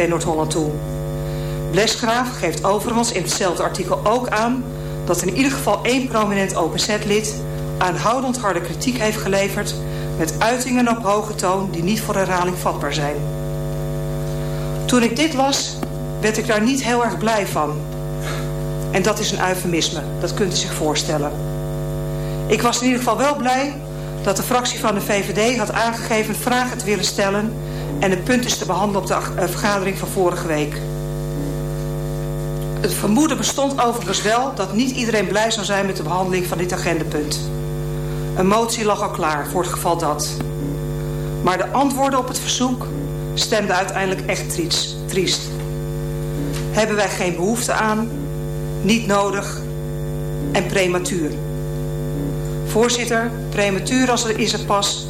RTV Noord-Holland toe. Blesgraaf geeft overigens in hetzelfde artikel ook aan... dat in ieder geval één prominent OPZ-lid aanhoudend harde kritiek heeft geleverd... met uitingen op hoge toon die niet voor herhaling vatbaar zijn. Toen ik dit las, werd ik daar niet heel erg blij van. En dat is een eufemisme, dat kunt u zich voorstellen. Ik was in ieder geval wel blij dat de fractie van de VVD had aangegeven vragen te willen stellen... en het punt is te behandelen op de eh, vergadering van vorige week. Het vermoeden bestond overigens wel dat niet iedereen blij zou zijn met de behandeling van dit agendapunt. Een motie lag al klaar voor het geval dat. Maar de antwoorden op het verzoek stemden uiteindelijk echt triest. Hebben wij geen behoefte aan, niet nodig en prematuur. Voorzitter, prematuur als er is het pas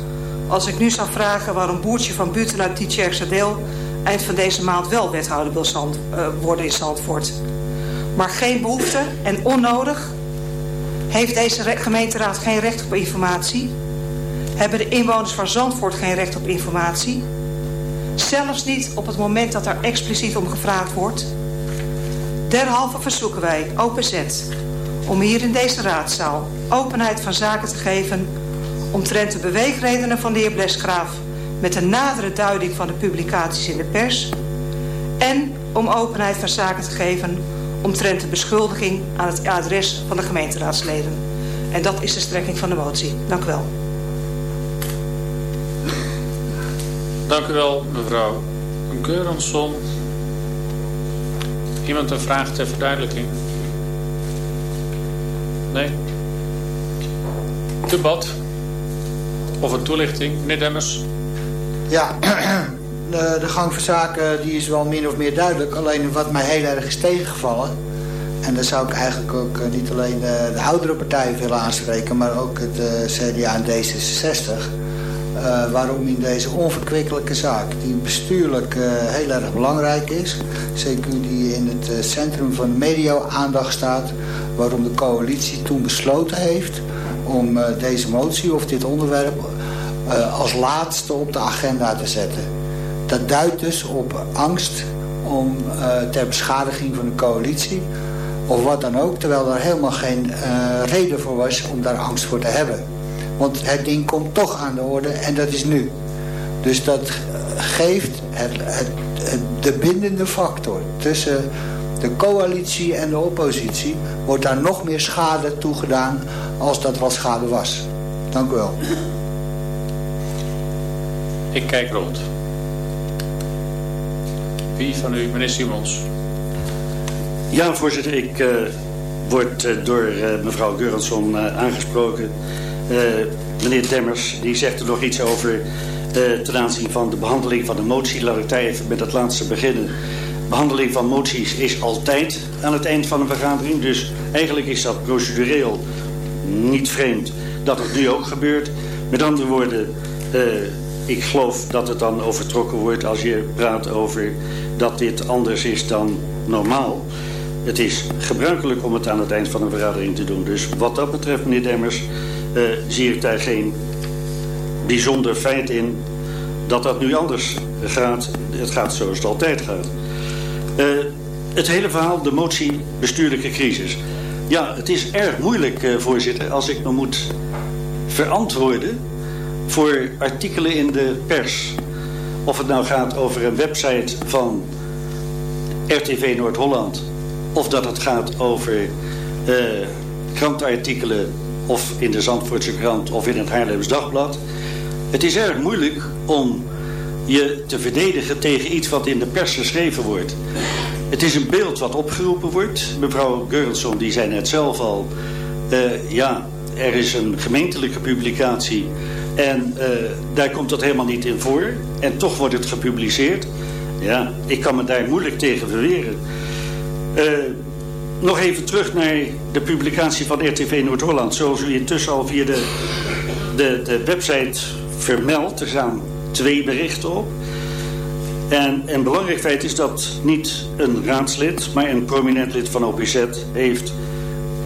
als ik nu zou vragen waarom Boertje van Buten uit deel eind van deze maand wel wethouder wil zand, uh, worden in Zandvoort. Maar geen behoefte en onnodig heeft deze gemeenteraad geen recht op informatie? Hebben de inwoners van Zandvoort geen recht op informatie? Zelfs niet op het moment dat daar expliciet om gevraagd wordt. Derhalve verzoeken wij OPZ om hier in deze raadzaal openheid van zaken te geven... omtrent de beweegredenen van de heer Blesgraaf... met een nadere duiding van de publicaties in de pers... en om openheid van zaken te geven omtrent de beschuldiging aan het adres van de gemeenteraadsleden. En dat is de strekking van de motie. Dank u wel. Dank u wel, mevrouw Geurensson. Iemand een vraag ter verduidelijking? Nee? Debat? Of een toelichting? Meneer Demmers? Ja, de, de, gang van zaken die is wel min of meer duidelijk. Alleen wat mij heel erg is tegengevallen... en daar zou ik eigenlijk ook eh, niet alleen de, de oudere partijen willen aanspreken... maar ook het uh, CDA en D66... Uh, waarom in deze onverkwikkelijke zaak, die bestuurlijk heel erg belangrijk is... zeker die in het centrum van media-aandacht staat... waarom de coalitie toen besloten heeft om deze motie of dit onderwerp... als laatste op de agenda te zetten. Dat duidt dus op angst om, ter beschadiging van de coalitie... of wat dan ook, terwijl er helemaal geen reden voor was om daar angst voor te hebben... Want het ding komt toch aan de orde en dat is nu. Dus dat geeft het, het, de bindende factor tussen de coalitie en de oppositie... wordt daar nog meer schade toegedaan als dat wel schade was. Dank u wel. Ik kijk rond. Wie van u? Meneer Simons. Ja, voorzitter. Ik uh, word uh, door uh, mevrouw Geurensson aangesproken... Meneer Demmers die zegt er nog iets over ten aanzien van de behandeling van de motie. Laat ik daar even met het laatste beginnen. Behandeling van moties is altijd aan het eind van een vergadering. Dus eigenlijk is dat procedureel niet vreemd dat het nu ook gebeurt. Met andere woorden, ik geloof dat het dan overtrokken wordt als je praat over dat dit anders is dan normaal. Het is gebruikelijk om het aan het eind van een vergadering te doen. Dus wat dat betreft, meneer Demmers, uh, zie ik daar geen bijzonder feit in dat dat nu anders gaat. Het gaat zoals het altijd gaat. Uh, het hele verhaal, de motie bestuurlijke crisis. Ja, het is erg moeilijk, uh, voorzitter, als ik me moet verantwoorden voor artikelen in de pers. Of het nou gaat over een website van RTV Noord-Holland... of dat het gaat over uh, krantenartikelen of in de Zandvoortse krant of in het Haarlems Dagblad. Het is erg moeilijk om je te verdedigen tegen iets wat in de pers geschreven wordt. Het is een beeld wat opgeroepen wordt. Mevrouw Geurlson die zei net zelf al... Uh, ja, er is een gemeentelijke publicatie... en uh, daar komt dat helemaal niet in voor. En toch wordt het gepubliceerd. Ja, ik kan me daar moeilijk tegen verweren. Uh, nog even terug naar de publicatie van RTV Noord-Holland. Zoals u intussen al via de, de, de website vermeldt. Er staan twee berichten op. En een belangrijk feit is dat niet een raadslid, maar een prominent lid van OPZ heeft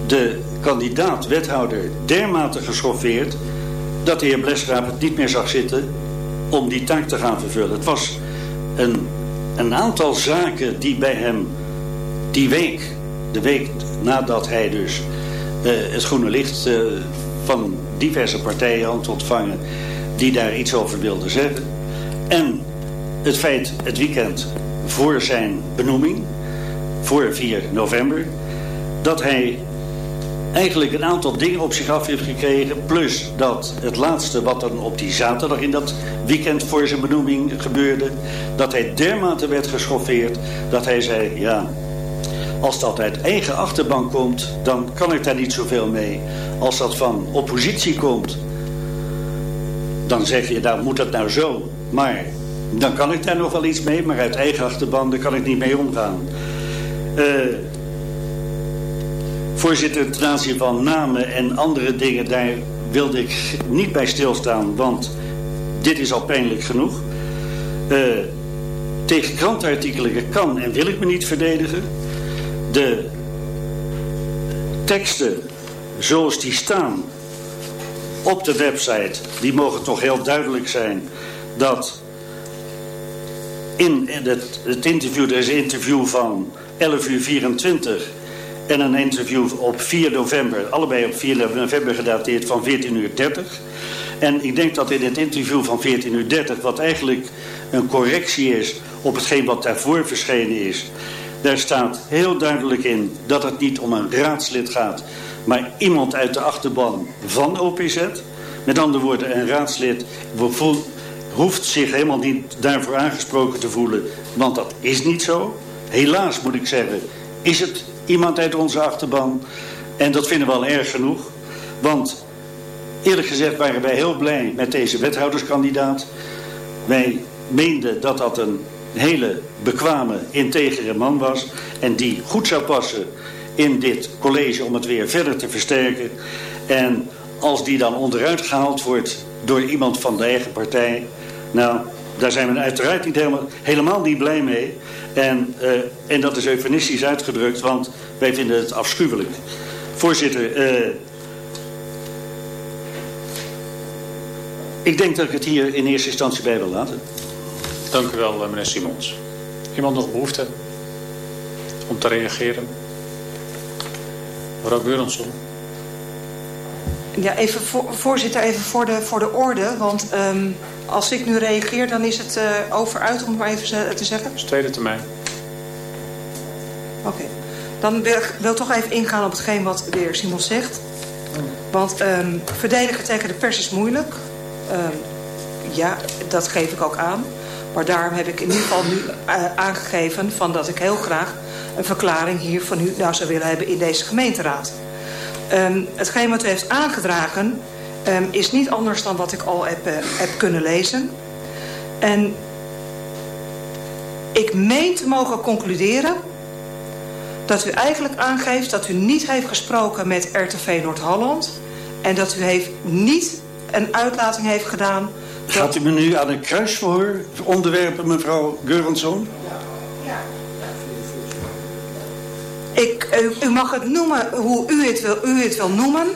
de kandidaat-wethouder dermate geschoffeerd dat de heer Blesgraaf het niet meer zag zitten om die taak te gaan vervullen. Het was een een aantal zaken die bij hem die week, de week nadat hij dus uh, het groene licht uh, van diverse partijen had ontvangen, die daar iets over wilden zeggen. En het feit, het weekend voor zijn benoeming, voor 4 november, dat hij eigenlijk een aantal dingen op zich af heeft gekregen. Plus dat het laatste wat dan op die zaterdag in dat weekend voor zijn benoeming gebeurde. Dat hij dermate werd geschoffeerd dat hij zei, ja, als dat uit eigen achterbank komt, dan kan ik daar niet zoveel mee. Als dat van oppositie komt, dan zeg je, nou moet dat nou zo. Maar dan kan ik daar nog wel iets mee, maar uit eigen achterban kan ik niet mee omgaan. Uh, Voorzitter, ten aanzien van namen en andere dingen, daar wilde ik niet bij stilstaan, want dit is al pijnlijk genoeg. Uh, tegen krantenartikelen kan en wil ik me niet verdedigen. De teksten zoals die staan op de website, die mogen toch heel duidelijk zijn dat in het, het interview, er is een interview van 11 uur 24 en een interview op 4 november, allebei op 4 november gedateerd van 14.30 uur. En ik denk dat in het interview van 14.30 uur, wat eigenlijk een correctie is op hetgeen wat daarvoor verschenen is, daar staat heel duidelijk in dat het niet om een raadslid gaat, maar iemand uit de achterban van OPZ. Met andere woorden, een raadslid hoeft zich helemaal niet daarvoor aangesproken te voelen, want dat is niet zo. Helaas moet ik zeggen, is het iemand uit onze achterban. En dat vinden we al erg genoeg. Want eerlijk gezegd waren wij heel blij met deze wethouderskandidaat. Wij meenden dat dat een hele bekwame, integere man was. En die goed zou passen in dit college om het weer verder te versterken. En als die dan onderuit gehaald wordt door iemand van de eigen partij... Nou, daar zijn we uiteraard niet helemaal, helemaal niet blij mee. En, uh, en dat is eufemistisch uitgedrukt, want wij vinden het afschuwelijk. Voorzitter, uh, ik denk dat ik het hier in eerste instantie bij wil laten. Dank u wel, meneer Simons. Iemand nog behoefte om te reageren? Mevrouw Geurensson. Ja, even voor, voorzitter, even voor de, voor de orde. Want um, als ik nu reageer, dan is het uh, over uit, om het maar even te zeggen. Tweede termijn. Oké. Okay. Dan wil ik, wil toch even ingaan op hetgeen wat de heer Simons zegt. Want um, verdedigen tegen de pers is moeilijk. Um, ja, dat geef ik ook aan. Maar daarom heb ik in ieder geval nu uh, aangegeven... Van dat ik heel graag een verklaring hier van u nou zou willen hebben in deze gemeenteraad. Um, hetgeen wat u heeft aangedragen um, is niet anders dan wat ik al heb, uh, heb kunnen lezen. En ik meen te mogen concluderen dat u eigenlijk aangeeft dat u niet heeft gesproken met RTV Noord-Holland en dat u heeft niet een uitlating heeft gedaan. Dat... Gaat u me nu aan een kruisverhoor onderwerpen, mevrouw Geurensson? Ja. Ik, u, u, mag het noemen hoe u het, wil, u het wil noemen.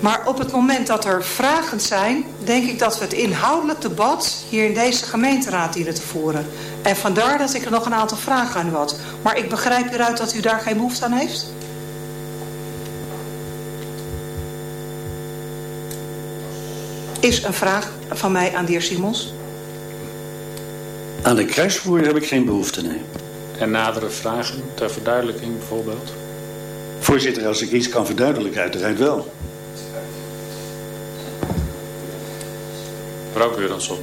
Maar op het moment dat er vragen zijn... denk ik dat we het inhoudelijk debat hier in deze gemeenteraad dienen te voeren. En vandaar dat ik er nog een aantal vragen aan u had. Maar ik begrijp hieruit dat u daar geen behoefte aan heeft? Is een vraag van mij aan de heer Simons? Aan de kruisvoer heb ik geen behoefte, nee. En nadere vragen ter verduidelijking bijvoorbeeld? Voorzitter, als ik iets kan verduidelijken, uiteraard wel. Mevrouw Geurensson.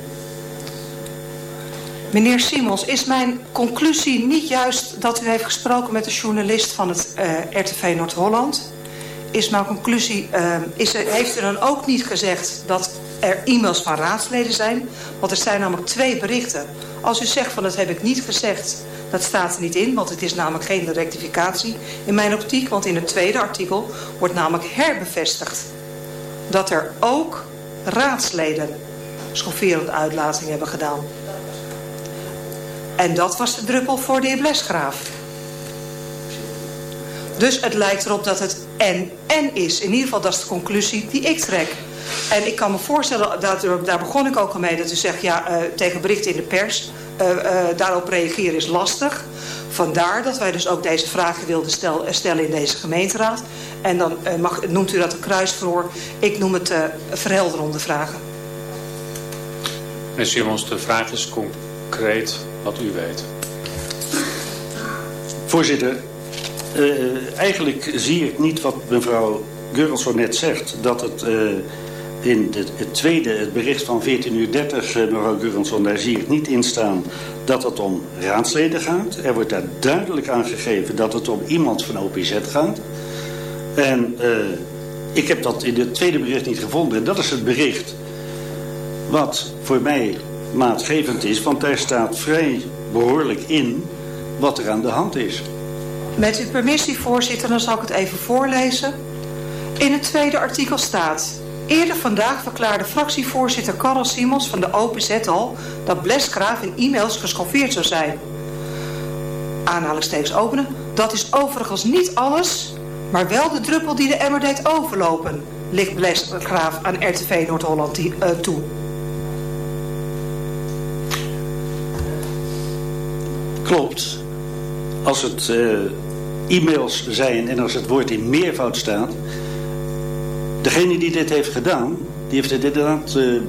Meneer Simons, is mijn conclusie niet juist dat u heeft gesproken met de journalist van het uh, RTV Noord-Holland? Is mijn conclusie, uh, is er, heeft u dan ook niet gezegd dat er e-mails van raadsleden zijn? Want er zijn namelijk twee berichten. Als u zegt van dat heb ik niet gezegd, dat staat er niet in, want het is namelijk geen rectificatie in mijn optiek. Want in het tweede artikel wordt namelijk herbevestigd dat er ook raadsleden schofferend uitlating hebben gedaan. En dat was de druppel voor de heer Blesgraaf. Dus het lijkt erop dat het en-en is. In ieder geval, dat is de conclusie die ik trek. En ik kan me voorstellen, daar begon ik ook al mee, dat u zegt, ja, uh, tegen berichten in de pers. Daarop reageren is lastig. Vandaar dat wij dus ook deze vragen wilden stellen in deze gemeenteraad. En dan mag, noemt u dat een kruisverhoor. Ik noem het verhelderende vragen. Meneer Simons, de vraag is concreet wat u weet. Voorzitter, uh, eigenlijk zie ik niet wat mevrouw Geurelsson net zegt. Dat het uh, in het, tweede, het bericht van 14.30 uur, 30, uh, mevrouw Geurelsson, daar zie ik niet in staan dat het om raadsleden gaat. Er wordt daar duidelijk aangegeven dat het om iemand van OPZ gaat. En ik heb dat in het tweede bericht niet gevonden. En dat is het bericht wat voor mij maatgevend is. Want daar staat vrij behoorlijk in wat er aan de hand is. Met uw permissie, voorzitter, dan zal ik het even voorlezen. In het tweede artikel staat... Eerder vandaag verklaarde fractievoorzitter Karel Simons van de OPZ al... dat Blesgraaf in e-mails geschoffeerd zou zijn. Aanhalingstekens openen. Dat is overigens niet alles, maar wel de druppel die de emmer deed overlopen... ligt Blesgraaf aan RTV Noord-Holland uh, toe. Klopt. Als het uh, e-mails zijn en als het woord in meervoud staat... degene die dit heeft gedaan, die heeft het inderdaad uh,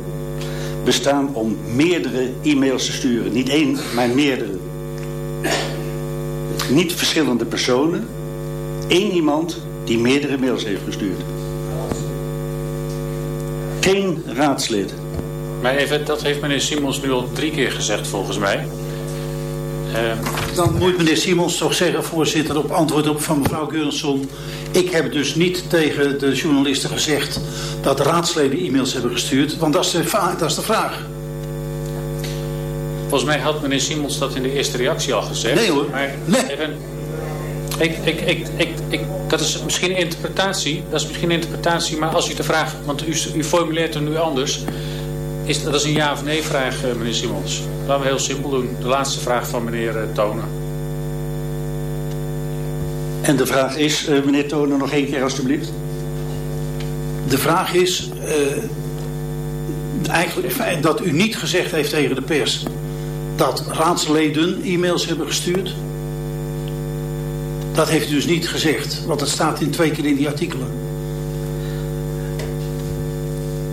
bestaan om meerdere e-mails te sturen. Niet één, maar meerdere. Niet verschillende personen. Eén iemand die meerdere mails heeft gestuurd. Geen raadslid. Maar even, dat heeft meneer Simons nu al drie keer gezegd volgens mij. Uh, Dan moet meneer Simons toch zeggen, voorzitter, op antwoord op van mevrouw Geurensson. Ik heb dus niet tegen de journalisten gezegd dat raadsleden e-mails hebben gestuurd. Want dat is, de, dat is de vraag. Volgens mij had meneer Simons dat in de eerste reactie al gezegd. Nee hoor. Maar nee. Even, ik, ik, ik, ik, ik, dat is misschien interpretatie. Dat is misschien interpretatie. Maar als u de vraag... Want u, u formuleert hem nu anders. Is, dat is een ja of nee vraag, meneer Simons. Laten we heel simpel doen. De laatste vraag van meneer Tonen. En de vraag is, uh, meneer Tonen, nog één keer alstublieft. De vraag is uh, eigenlijk dat u niet gezegd heeft tegen de pers dat raadsleden e-mails hebben gestuurd. Dat heeft u dus niet gezegd, want dat staat in twee keer in die artikelen.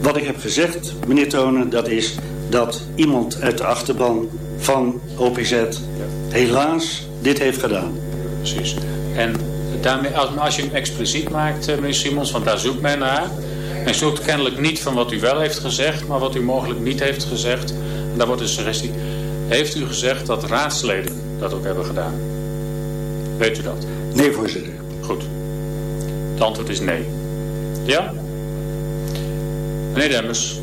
Wat ik heb gezegd, meneer Tonen, dat is dat iemand uit de achterban van OPZ helaas dit heeft gedaan. Precies. En daarmee, als, als je hem expliciet maakt, eh, meneer Simons, want daar zoekt men naar. Men zoekt kennelijk niet van wat u wel heeft gezegd, maar wat u mogelijk niet heeft gezegd. En daar wordt een suggestie. Heeft u gezegd dat raadsleden dat ook hebben gedaan? Weet u dat? Nee, voorzitter. Goed. Het antwoord is nee. Ja? Meneer Demmers.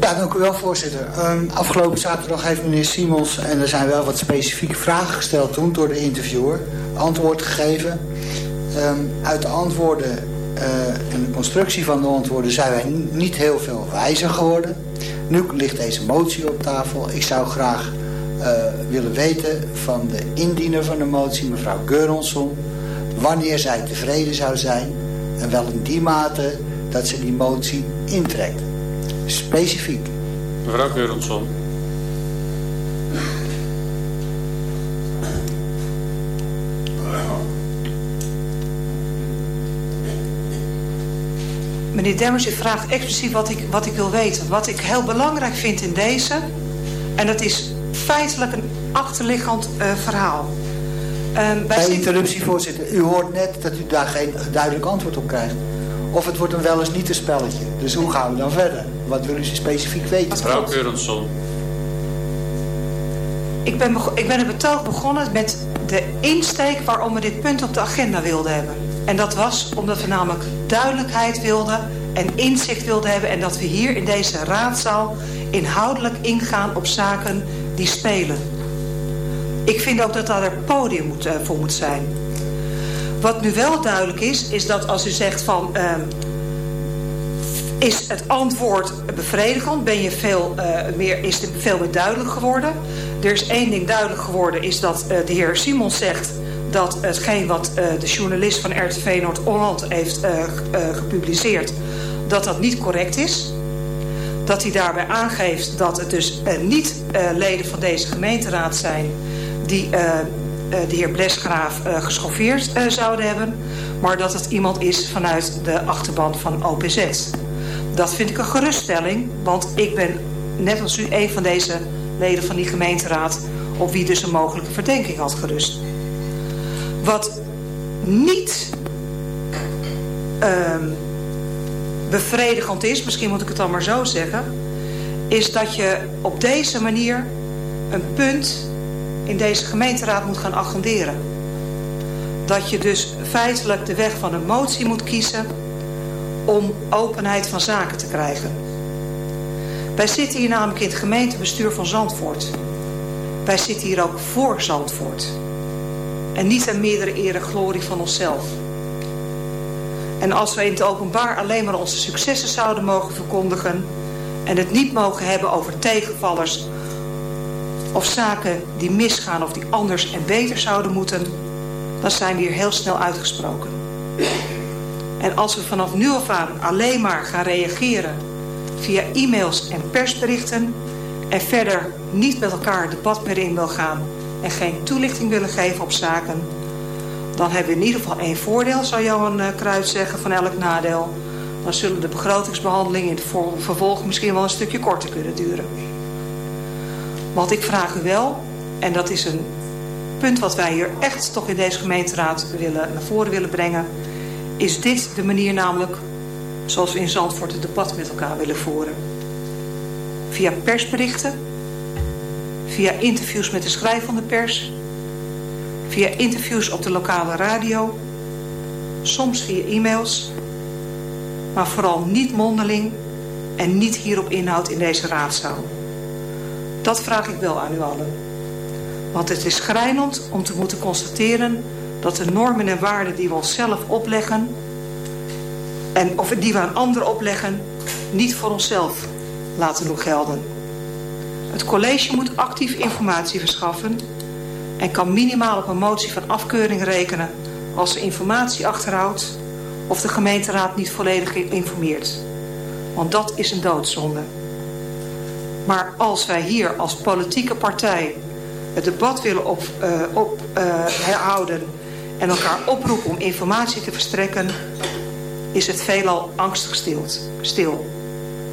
Ja, dank u wel, voorzitter. Um, afgelopen zaterdag heeft meneer Simons, en er zijn wel wat specifieke vragen gesteld toen door de interviewer, antwoord gegeven. Um, uit de antwoorden uh, en de constructie van de antwoorden zijn wij niet heel veel wijzer geworden. Nu ligt deze motie op tafel. Ik zou graag uh, willen weten van de indiener van de motie, mevrouw Geuronsson, wanneer zij tevreden zou zijn en wel in die mate dat ze die motie intrekt. Specifiek. Mevrouw Geuronsson. Meneer Demmers, u vraagt expliciet wat ik, wat ik wil weten. Wat ik heel belangrijk vind in deze... en dat is feitelijk een achterliggend uh, verhaal. Um, bij interruptie, voorzitter. U hoort net dat u daar geen duidelijk antwoord op krijgt. Of het wordt een wel eens niet een spelletje. Dus hoe gaan we dan verder? Wat wil u specifiek weten? Mevrouw Keurensson. Ik ben, ik ben het betoog begonnen met de insteek waarom we dit punt op de agenda wilden hebben. En dat was omdat we namelijk duidelijkheid wilden en inzicht wilden hebben... en dat we hier in deze raadzaal inhoudelijk ingaan op zaken die spelen. Ik vind ook dat daar een podium moet, uh, voor moet zijn. Wat nu wel duidelijk is, is dat als u zegt van... Uh, is het antwoord bevredigend? Ben je veel, uh, meer, is het veel meer duidelijk geworden? Er is één ding duidelijk geworden, is dat uh, de heer Simons zegt... dat hetgeen wat uh, de journalist van RTV Noord-Holland heeft gepubliceerd... dat dat niet correct is. dat hij daarbij aangeeft dat het dus niet leden van deze gemeenteraad zijn... die de heer Blesgraaf geschoffeerd zouden hebben... maar dat het iemand is vanuit de achterban van OPZ. Dat vind ik een geruststelling, want ik ben net als u een van deze leden van die gemeenteraad... op wie dus een mogelijke verdenking had gerust. Wat niet uh, bevredigend is, misschien moet ik het dan maar zo zeggen... is dat je op deze manier een punt in deze gemeenteraad moet gaan agenderen. Dat je dus feitelijk de weg van een motie moet kiezen om openheid van zaken te krijgen. Wij zitten hier namelijk in het gemeentebestuur van Zandvoort. Wij zitten hier ook voor Zandvoort. En niet aan meerdere ere glorie van onszelf. En als wij in het openbaar alleen maar onze successen zouden mogen verkondigen... en het niet mogen hebben over tegenvallers... of zaken die misgaan of die anders en beter zouden moeten... dan zijn we hier heel snel uitgesproken. En als we vanaf nu af aan alleen maar gaan reageren... via e-mails en persberichten... en verder niet met elkaar debat meer in wil gaan... en geen toelichting willen geven op zaken dan hebben we in ieder geval één voordeel, zou Johan Kruid zeggen, van elk nadeel. Dan zullen de begrotingsbehandelingen in het vervolg misschien wel een stukje korter kunnen duren. Want ik vraag u wel, en dat is een punt wat wij hier echt toch in deze gemeenteraad willen, naar voren willen brengen. Is dit de manier namelijk zoals we in Zandvoort het debat met elkaar willen voeren. Via persberichten, via interviews met de schrijvende pers via interviews op de lokale radio, soms via e-mails, maar vooral niet mondeling en niet hier op inhoud in deze raadzaal. Dat vraag ik wel aan u allen. Want het is schrijnend om te moeten constateren dat de normen en waarden die we onszelf opleggen... en of die we aan anderen opleggen, niet voor onszelf laten doen gelden. Het college moet actief informatie verschaffen en kan minimaal op een motie van afkeuring rekenen als ze informatie achterhoudt of de gemeenteraad niet volledig informeert. Want dat is een doodzonde. Maar als wij hier als politieke partij het debat willen op, uh, op, uh, herhouden en elkaar oproepen om informatie te verstrekken, is het veelal angstig stilt, stil.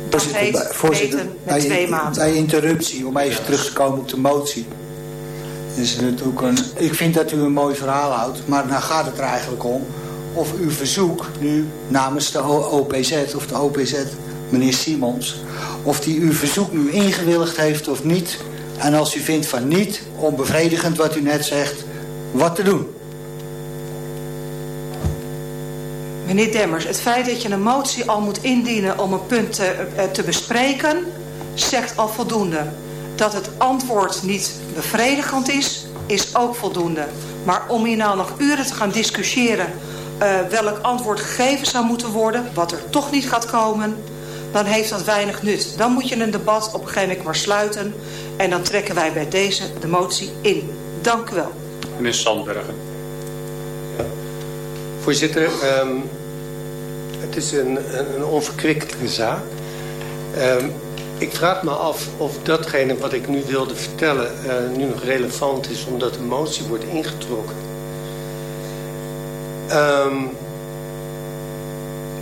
Dat heet voorzitter, met bij, twee maanden. Bij interruptie, om even terug te komen op de motie. Dus natuurlijk een, ik vind dat u een mooi verhaal houdt, maar dan gaat het er eigenlijk om of uw verzoek nu namens de OPZ of de OPZ, meneer Simons, of die uw verzoek nu ingewilligd heeft of niet. En als u vindt van niet, onbevredigend wat u net zegt, wat te doen. Meneer Demmers, het feit dat je een motie al moet indienen om een punt te, eh, bespreken, zegt al voldoende. Dat het antwoord niet bevredigend is, is ook voldoende. Maar om hier nou nog uren te gaan discussiëren uh, welk antwoord gegeven zou moeten worden, wat er toch niet gaat komen, dan heeft dat weinig nut. Dan moet je een debat op een gegeven moment maar sluiten en dan trekken wij bij deze de motie in. Dank u wel. Meneer Sandbergen. Voorzitter, um, het is een, een onverkwikkelijke zaak. Um, ik vraag me af of datgene wat ik nu wilde vertellen uh, nu nog relevant is omdat de motie wordt ingetrokken. Um,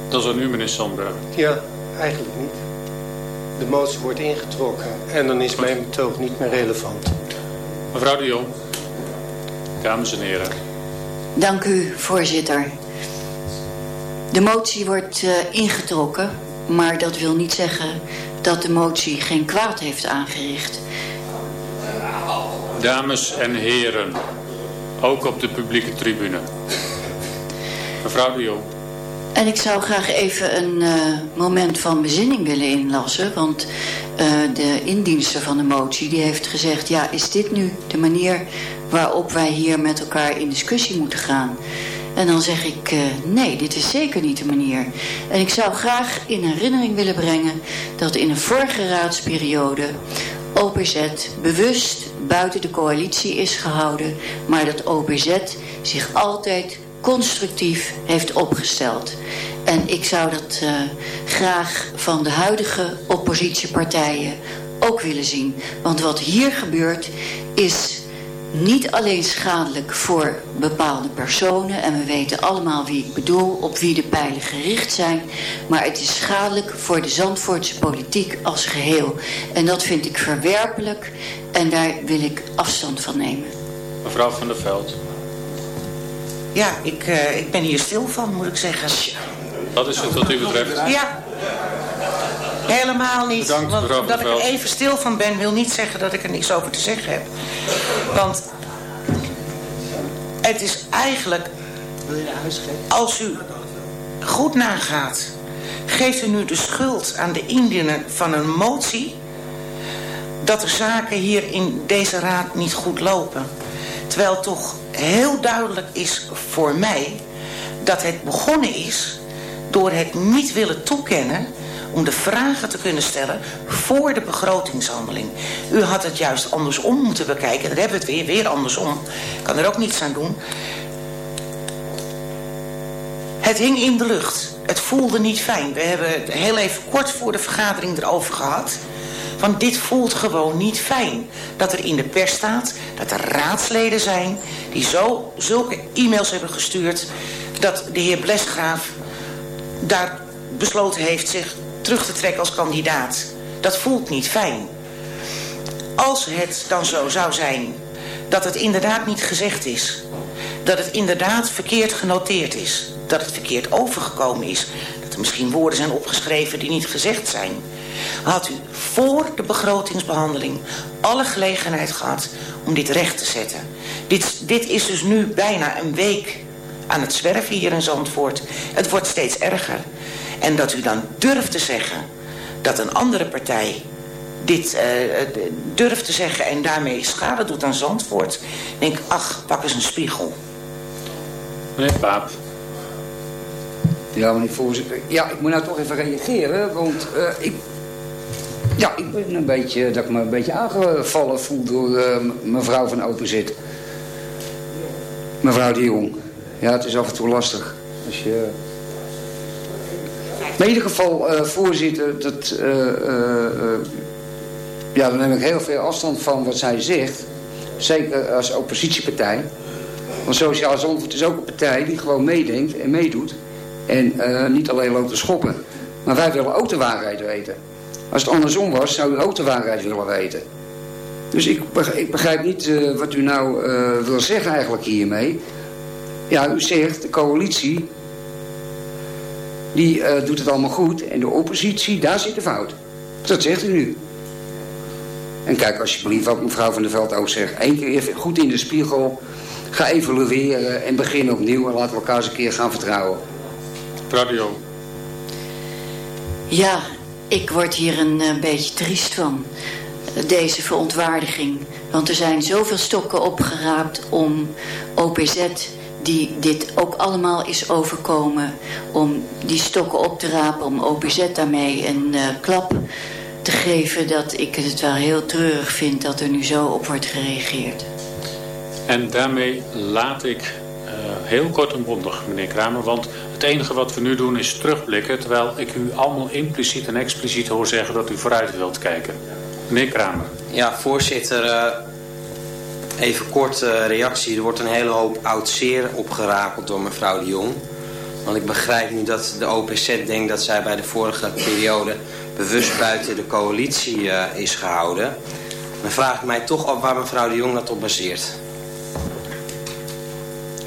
dat is aan u, meneer Sandberg. Ja, eigenlijk niet. De motie wordt ingetrokken en dan is mijn betoog niet meer relevant. Mevrouw de Jong, dames en heren. Dank u, voorzitter. De motie wordt uh, ingetrokken, maar dat wil niet zeggen dat de motie geen kwaad heeft aangericht. Dames en heren, ook op de publieke tribune. Mevrouw de Jong. En ik zou graag even een uh, moment van bezinning willen inlassen. Want uh, de indienster van de motie die heeft gezegd... ja, is dit nu de manier waarop wij hier met elkaar in discussie moeten gaan... En dan zeg ik, uh, nee, dit is zeker niet de manier. En ik zou graag in herinnering willen brengen dat in een vorige raadsperiode OPZ bewust buiten de coalitie is gehouden, maar dat OPZ zich altijd constructief heeft opgesteld. En ik zou dat uh, graag van de huidige oppositiepartijen ook willen zien. Want wat hier gebeurt is niet alleen schadelijk voor bepaalde personen... en we weten allemaal wie ik bedoel, op wie de pijlen gericht zijn... maar het is schadelijk voor de Zandvoortse politiek als geheel. En dat vind ik verwerpelijk en daar wil ik afstand van nemen. Mevrouw van der Veld. Ja, ik, uh, ik ben hier stil van, moet ik zeggen. Wat is het wat u betreft? Ja, helemaal niet. Bedankt, want dat ik er even stil van ben, wil niet zeggen dat ik er niks over te zeggen heb. Want het is eigenlijk, als u goed nagaat, geeft u nu de schuld aan de indiener van een motie dat de zaken hier in deze raad niet goed lopen. Terwijl toch heel duidelijk is voor mij dat het begonnen is door het niet willen toekennen om de vragen te kunnen stellen voor de begrotingshandeling. U had het juist andersom moeten bekijken. Dan hebben we het weer, weer andersom. Ik kan er ook niets aan doen. Het hing in de lucht. Het voelde niet fijn. We hebben het heel even kort voor de vergadering erover gehad. Want dit voelt gewoon niet fijn. Dat er in de pers staat dat er raadsleden zijn... die zo zulke e-mails hebben gestuurd... dat de heer Blesgraaf daar besloten heeft zich terug te trekken als kandidaat. Dat voelt niet fijn. Als het dan zo zou zijn dat het inderdaad niet gezegd is... dat het inderdaad verkeerd genoteerd is... dat het verkeerd overgekomen is... dat er misschien woorden zijn opgeschreven die niet gezegd zijn... had u voor de begrotingsbehandeling alle gelegenheid gehad om dit recht te zetten. Dit, dit is dus nu bijna een week aan het zwerven hier in Zandvoort. Het wordt steeds erger. En dat u dan durft te zeggen dat een andere partij dit uh, durft te zeggen en daarmee schade doet aan Zandvoort. denk ach, pak eens een spiegel. Meneer Paap. Ja, meneer voorzitter. Ja, ik moet nou toch even reageren, want uh, ik... Ja, ik ben een beetje, dat ik me een beetje aangevallen voel door uh, mevrouw van Openzit. Mevrouw de Jong. Ja, het is af en toe lastig. Als je... in ieder geval, uh, voorzitter, dat, uh, ja, daar neem ik heel veel afstand van wat zij zegt. Zeker als oppositiepartij. Want Sociaal Zandvoort is ook een partij die gewoon meedenkt en meedoet. En niet alleen loopt te schoppen. Maar wij willen ook de waarheid weten. Als het andersom was, zou u ook de waarheid willen weten. Dus ik, ik begrijp niet wat u nou wil zeggen eigenlijk hiermee. Ja, u zegt, de coalitie, die uh, doet het allemaal goed. En de oppositie, daar zit de fout. Dat zegt u nu. En kijk alsjeblieft wat mevrouw van der Veld ook zegt. Eén keer even goed in de spiegel. Ga evalueren en begin opnieuw. En laten we elkaar eens een keer gaan vertrouwen. Radio. Ja, ik word hier een uh, beetje triest van. Deze verontwaardiging. Want er zijn zoveel stokken opgeraapt om OPZ die dit ook allemaal is overkomen... om die stokken op te rapen, om OPZ daarmee een uh, klap te geven... dat ik het wel heel treurig vind dat er nu zo op wordt gereageerd. En daarmee laat ik uh, heel kort en bondig, meneer Kramer... want het enige wat we nu doen is terugblikken... terwijl ik u allemaal impliciet en expliciet hoor zeggen dat u vooruit wilt kijken. Meneer Kramer. Ja, voorzitter... Uh... Even kort uh, reactie. Er wordt een hele hoop oud zeer opgerakeld door mevrouw de Jong. Want ik begrijp nu dat de OPZ denkt dat zij bij de vorige periode bewust buiten de coalitie uh, is gehouden. Dan vraag ik mij toch af waar mevrouw de Jong dat op baseert.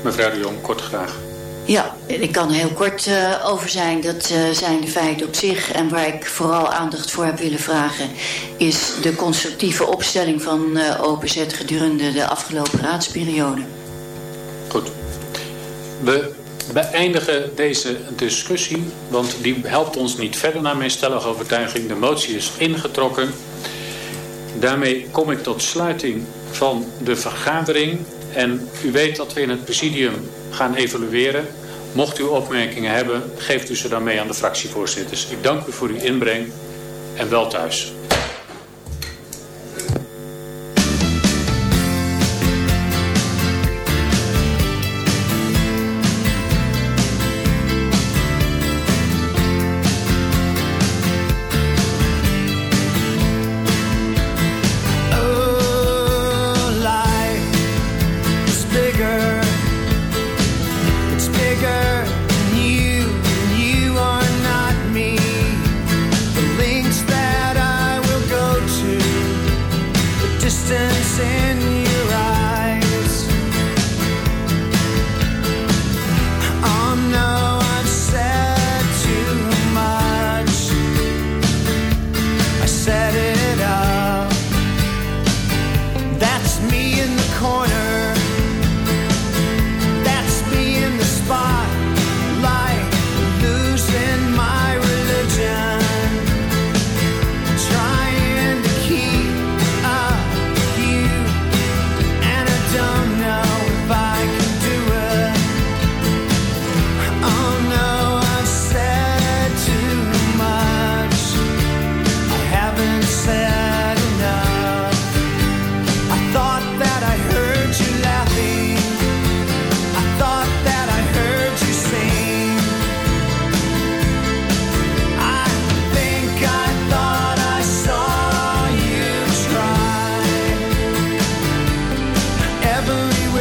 Mevrouw de Jong, kort graag. Ja, ik kan heel kort uh, over zijn. Dat uh, zijn de feiten op zich. En waar ik vooral aandacht voor heb willen vragen... is de constructieve opstelling van uh, OPZ gedurende de afgelopen raadsperiode. Goed. We beëindigen deze discussie, want die helpt ons niet verder naar mijn stellige overtuiging. De motie is ingetrokken. Daarmee kom ik tot sluiting van de vergadering. En u weet dat we in het presidium gaan evalueren. Mocht u opmerkingen hebben, geeft u ze dan mee aan de fractievoorzitters. Ik dank u voor uw inbreng en wel thuis.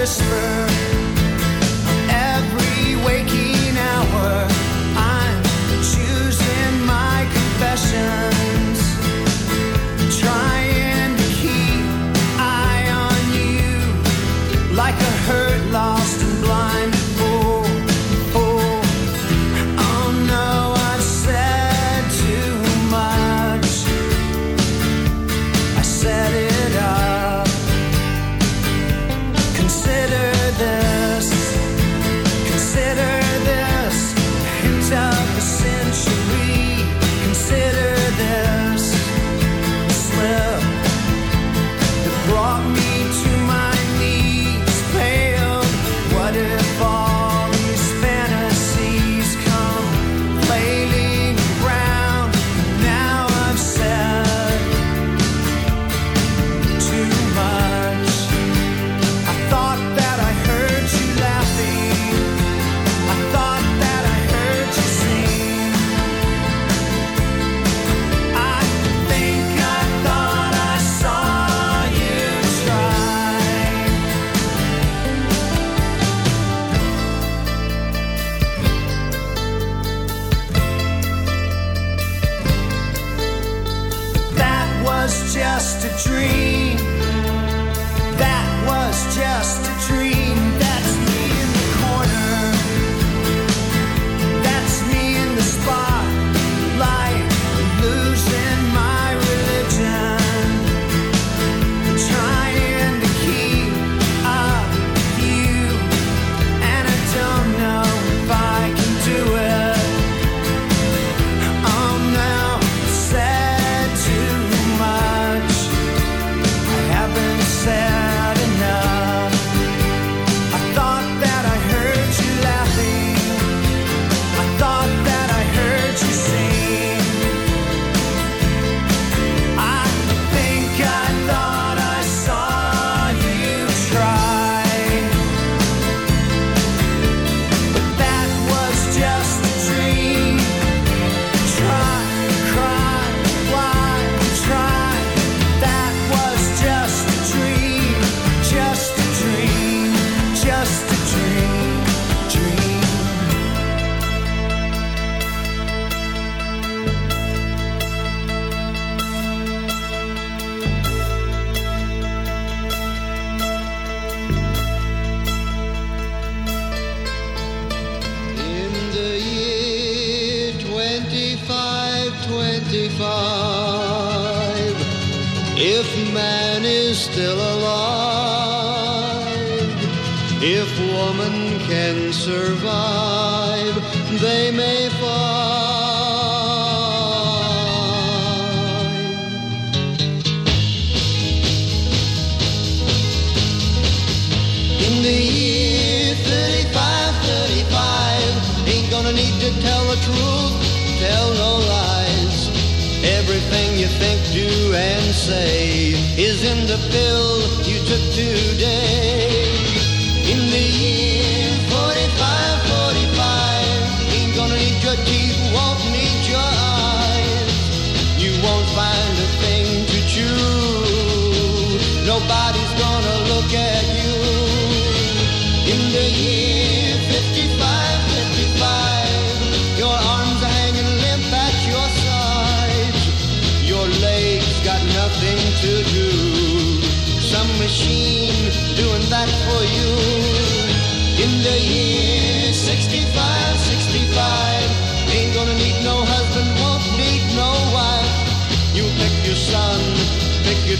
whisper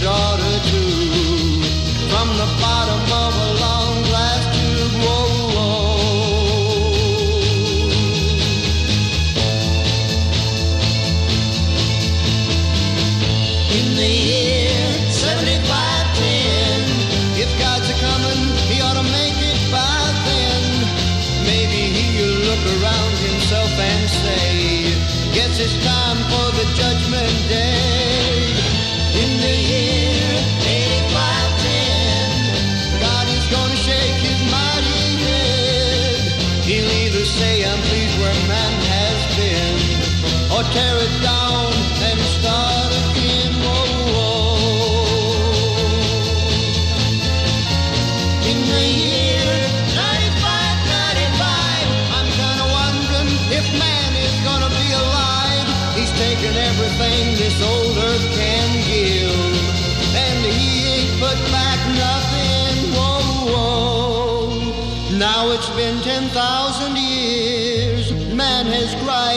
In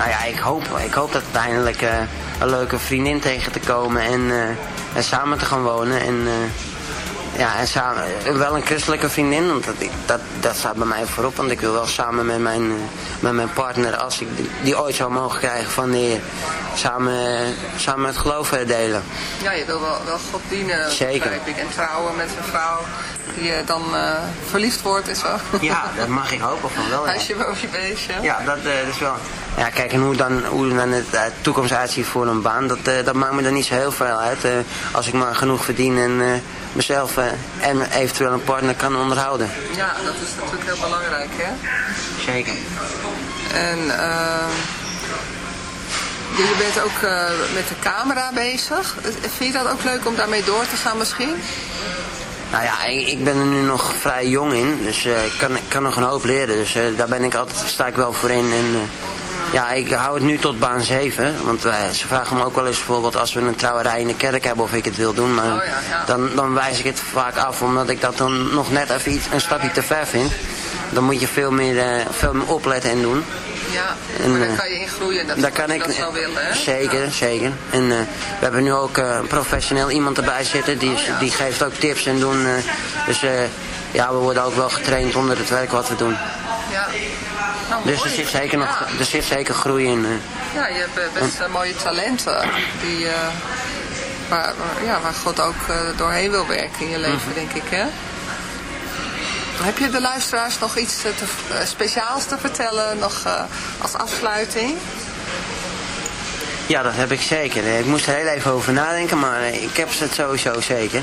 Nou ja, ik hoop, ik hoop dat uiteindelijk eh, een leuke vriendin tegen te komen en, eh, en samen te gaan wonen. En, eh, ja, en samen, wel een christelijke vriendin, want dat, dat, dat staat bij mij voorop. Want ik wil wel samen met mijn, met mijn partner, als ik die, die ooit zou mogen krijgen van de Heer, samen, samen het geloof delen. Ja, je wil wel, wel God dienen, Zeker. ik. En trouwen met een vrouw die dan verliefd wordt en zo. Ja, dat mag ik hopen van wel. Ja. Huisje, boven beestje. Ja, dat, dat is wel. Ja, kijk, en hoe dan, hoe dan het uh, toekomst uitziet voor een baan, dat, eh, dat maakt me dan niet zo heel veel uit. Eh, als ik maar genoeg verdien en eh, mezelf eh, en eventueel een partner kan onderhouden. Ja, dat is natuurlijk heel belangrijk, hè? Zeker. En eh, je bent ook eh, met de camera bezig. Vind je dat ook leuk om daarmee door te gaan misschien? Nou ja, ik, ik ben er nu nog vrij jong in, dus eh, ik, kan, ik kan nog een hoop leren. Dus eh, daar ben ik altijd, sta ik wel voor in. En, eh, ja, ik hou het nu tot baan 7. Want eh, ze vragen me ook wel eens bijvoorbeeld als we een trouwerij in de kerk hebben of ik het wil doen. Maar Dan, dan wijs ik het vaak af omdat ik dat dan nog net even iets, een stapje te ver vind. Dan moet je veel meer, eh, veel meer opletten en doen. Ja, En, maar daar eh, kan je in groeien. Dat daar kan ik dat zou willen, hè? zeker, zeker. En eh, we hebben nu ook eh, een professioneel iemand erbij zitten, die, is- die geeft ook tips en doen. eh, dus eh, ja, we worden ook wel getraind onder het werk wat we doen. Ja. Nou, Dus er zit zeker nog, Ja. er zit zeker groei in. eh. Ja, je hebt best eh, mooie talenten die, eh, waar, waar- ja, waar God ook doorheen wil werken in je leven, Mhm. denk ik. Hè? Heb je de luisteraars nog iets te, speciaals te vertellen, nog als afsluiting? Ja, dat heb ik zeker. Ik moest er heel even over nadenken, maar ik heb ze het sowieso zeker.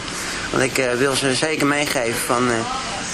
Want ik wil ze zeker meegeven van...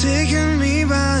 taking me by